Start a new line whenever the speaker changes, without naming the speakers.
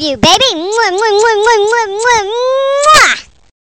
love you, baby. Mwah, mwah, mwah, mwah, mwah, mwah,